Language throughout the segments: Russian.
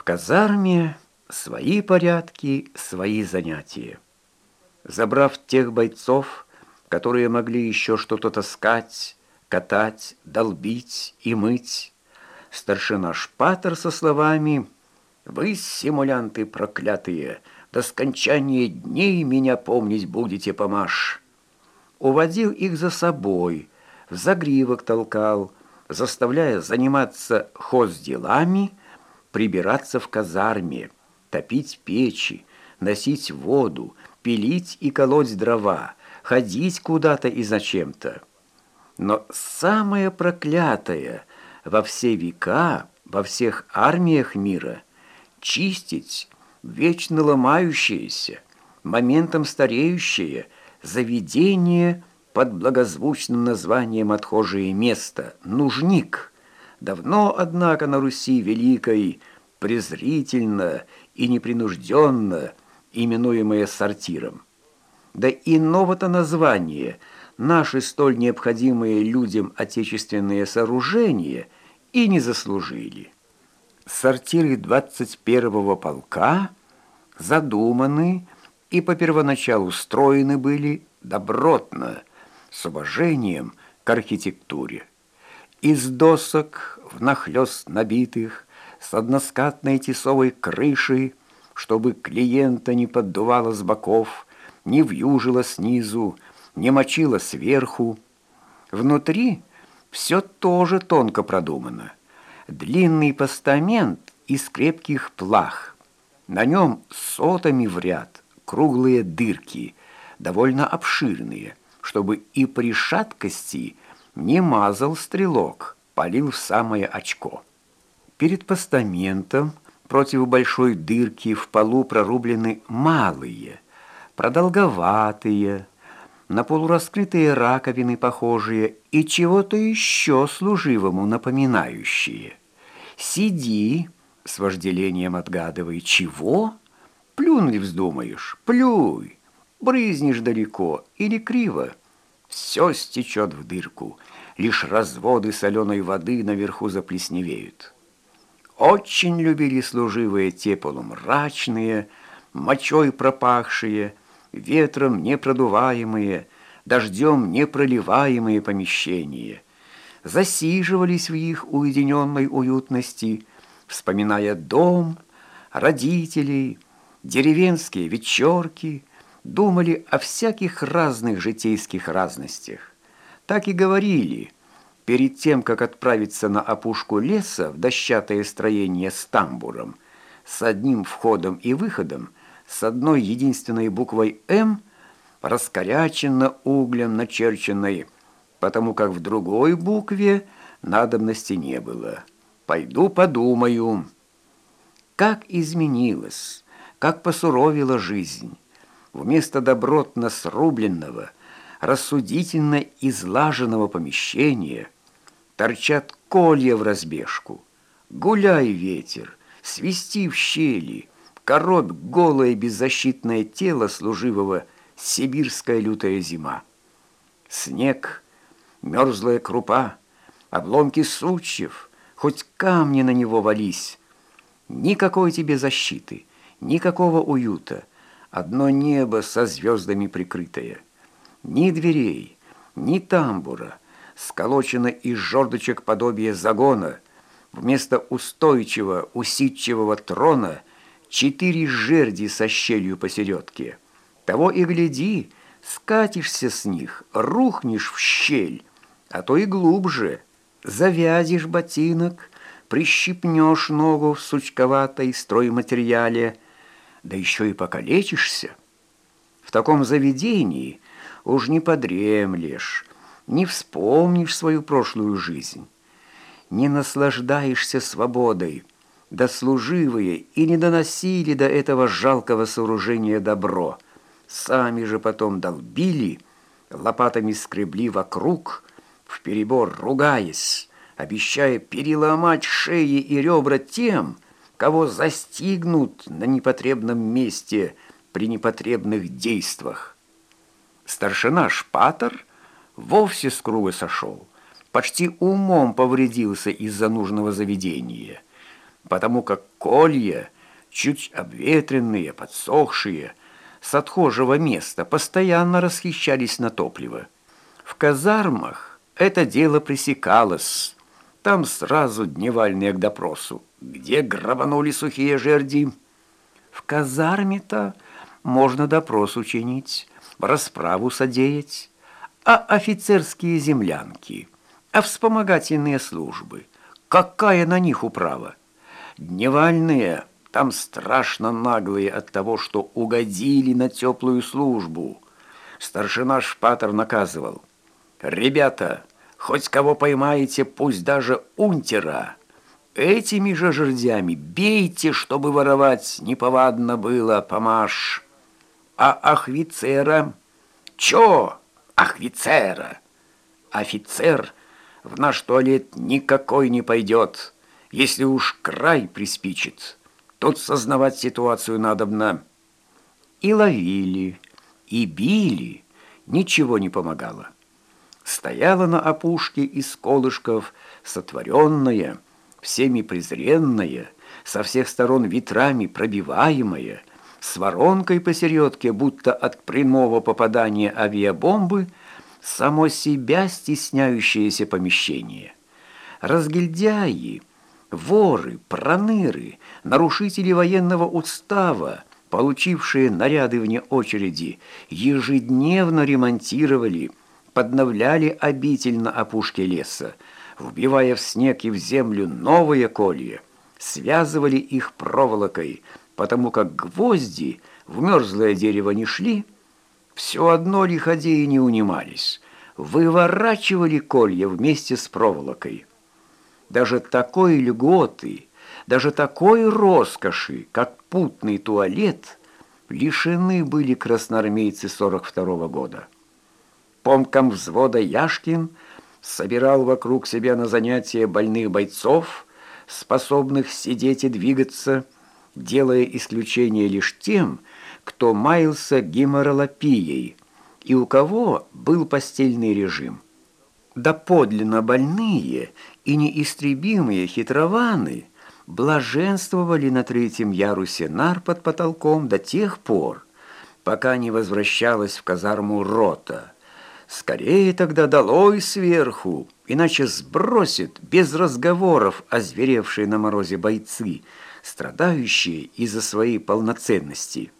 В казарме свои порядки, свои занятия. Забрав тех бойцов, которые могли еще что-то таскать, катать, долбить и мыть, старшина Шпатер со словами «Вы, симулянты проклятые, до скончания дней меня помнить будете, помаш!» Уводил их за собой, в загривок толкал, заставляя заниматься хозделами, прибираться в казарме, топить печи, носить воду, пилить и колоть дрова, ходить куда-то и зачем-то. Но самое проклятое во все века, во всех армиях мира — чистить вечно ломающееся, моментом стареющее заведение под благозвучным названием «отхожее место» — нужник. Давно, однако, на Руси Великой презрительно и непринужденно именуемое сортиром. Да и нового-то названия наши столь необходимые людям отечественные сооружения и не заслужили. Сортиры 21-го полка задуманы и по первоначалу устроены были добротно, с уважением к архитектуре. Из досок, внахлёст набитых, с односкатной тесовой крышей, чтобы клиента не поддувало с боков, не вьюжило снизу, не мочило сверху. Внутри все тоже тонко продумано. Длинный постамент из крепких плах. На нем сотами в ряд круглые дырки, довольно обширные, чтобы и при шаткости не мазал стрелок, полил в самое очко. Перед постаментом против большой дырки в полу прорублены малые, продолговатые, на полураскрытые раковины похожие и чего-то еще служивому напоминающие. «Сиди!» — с вожделением отгадывай. «Чего?» «Плюнуть вздумаешь? Плюй! Брызнешь далеко или криво?» Все стечет в дырку, лишь разводы соленой воды наверху заплесневеют. Очень любили служивые те полумрачные, мочой пропахшие, ветром непродуваемые, дождем непроливаемые помещения. Засиживались в их уединенной уютности, вспоминая дом, родителей, деревенские вечерки, думали о всяких разных житейских разностях. Так и говорили – Перед тем, как отправиться на опушку леса в дощатое строение с тамбуром, с одним входом и выходом, с одной единственной буквой «М», раскоряченно углем начерченной, потому как в другой букве надобности не было. «Пойду подумаю». Как изменилась, как посуровила жизнь. Вместо добротно срубленного – рассудительно излаженного помещения торчат колья в разбежку. Гуляй, ветер, свисти в щели, коробь голое беззащитное тело служивого сибирская лютая зима. Снег, мерзлая крупа, обломки сучьев, хоть камни на него вались. Никакой тебе защиты, никакого уюта, одно небо со звездами прикрытое — ни дверей, ни тамбура, сколочено из жердочек подобие загона, вместо устойчивого усидчивого трона четыре жерди со щелью посередке. Того и гляди, скатишься с них, рухнешь в щель, а то и глубже, завязишь ботинок, прищипнешь ногу в сучковатой стройматериале, да еще и покалечишься. В таком заведении – уж не подремлешь, не вспомнишь свою прошлую жизнь, не наслаждаешься свободой, да служивые и не доносили до этого жалкого сооружения добро. Сами же потом долбили, лопатами скребли вокруг, в перебор ругаясь, обещая переломать шеи и ребра тем, кого застигнут на непотребном месте при непотребных действиях. Старшина Шпатер вовсе с круга сошел, почти умом повредился из-за нужного заведения. потому как колья, чуть обветренные, подсохшие, с отхожего места постоянно расхищались на топливо. В казармах это дело пресекалось. Там сразу дневальные к допросу. Где грабанули сухие жерди? В казарме-то можно допрос учинить, расправу содеять. А офицерские землянки, а вспомогательные службы, какая на них управа? Дневальные там страшно наглые от того, что угодили на теплую службу. Старшина Шпатер наказывал. «Ребята, хоть кого поймаете, пусть даже унтера, этими же жердями бейте, чтобы воровать неповадно было, помашь. А ахвицера? Чё ахвицера? Офицер в наш туалет никакой не пойдет, если уж край приспичит». Тут сознавать ситуацию надобно. И ловили, и били, ничего не помогало. Стояла на опушке из колышков сотворенная, всеми презренная, со всех сторон ветрами пробиваемая, с воронкой посередке, будто от прямого попадания авиабомбы, само себя стесняющееся помещение. Разгильдяи — воры, проныры, нарушители военного устава, получившие наряды вне очереди, ежедневно ремонтировали, подновляли обитель на опушке леса, вбивая в снег и в землю новые колья, связывали их проволокой, потому как гвозди в мерзлое дерево не шли, все одно лиходеи не унимались, выворачивали колья вместе с проволокой даже такой льготы, даже такой роскоши, как путный туалет, лишены были красноармейцы 42 -го года. Помком взвода Яшкин собирал вокруг себя на занятия больных бойцов, способных сидеть и двигаться, делая исключение лишь тем, кто маялся геморролапией и у кого был постельный режим. Доподлинно больные и неистребимые хитрованы блаженствовали на третьем ярусе нар под потолком до тех пор, пока не возвращалась в казарму рота. Скорее тогда долой сверху, иначе сбросит без разговоров озверевшие на морозе бойцы, страдающие из-за своей полноценности.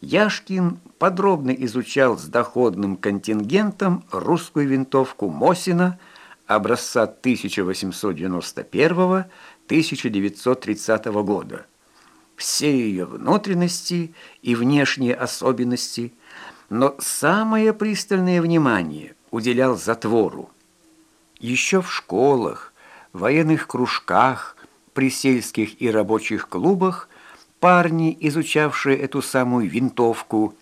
Яшкин подробно изучал с доходным контингентом русскую винтовку Мосина образца 1891-1930 года. Все ее внутренности и внешние особенности, но самое пристальное внимание уделял затвору. Еще в школах, военных кружках, при сельских и рабочих клубах Парни, изучавшие эту самую винтовку,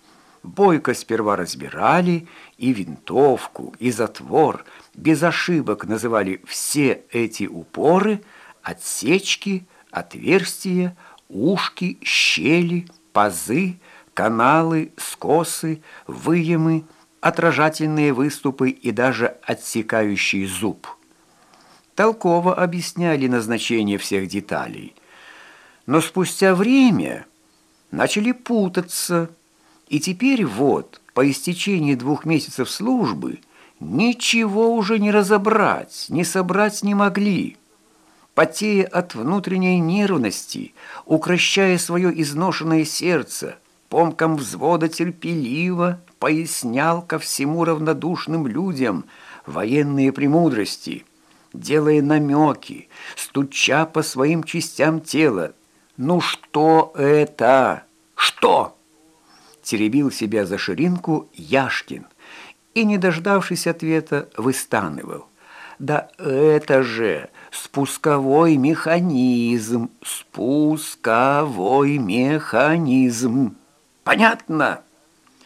бойко сперва разбирали и винтовку, и затвор, без ошибок называли все эти упоры, отсечки, отверстия, ушки, щели, пазы, каналы, скосы, выемы, отражательные выступы и даже отсекающий зуб. Толково объясняли назначение всех деталей – но спустя время начали путаться, и теперь вот, по истечении двух месяцев службы, ничего уже не разобрать, не собрать не могли. Потея от внутренней нервности, укращая свое изношенное сердце, помком взвода терпеливо пояснял ко всему равнодушным людям военные премудрости, делая намеки, стуча по своим частям тела, «Ну что это? Что?» Теребил себя за ширинку Яшкин и, не дождавшись ответа, выстанывал. «Да это же спусковой механизм, спусковой механизм. Понятно?»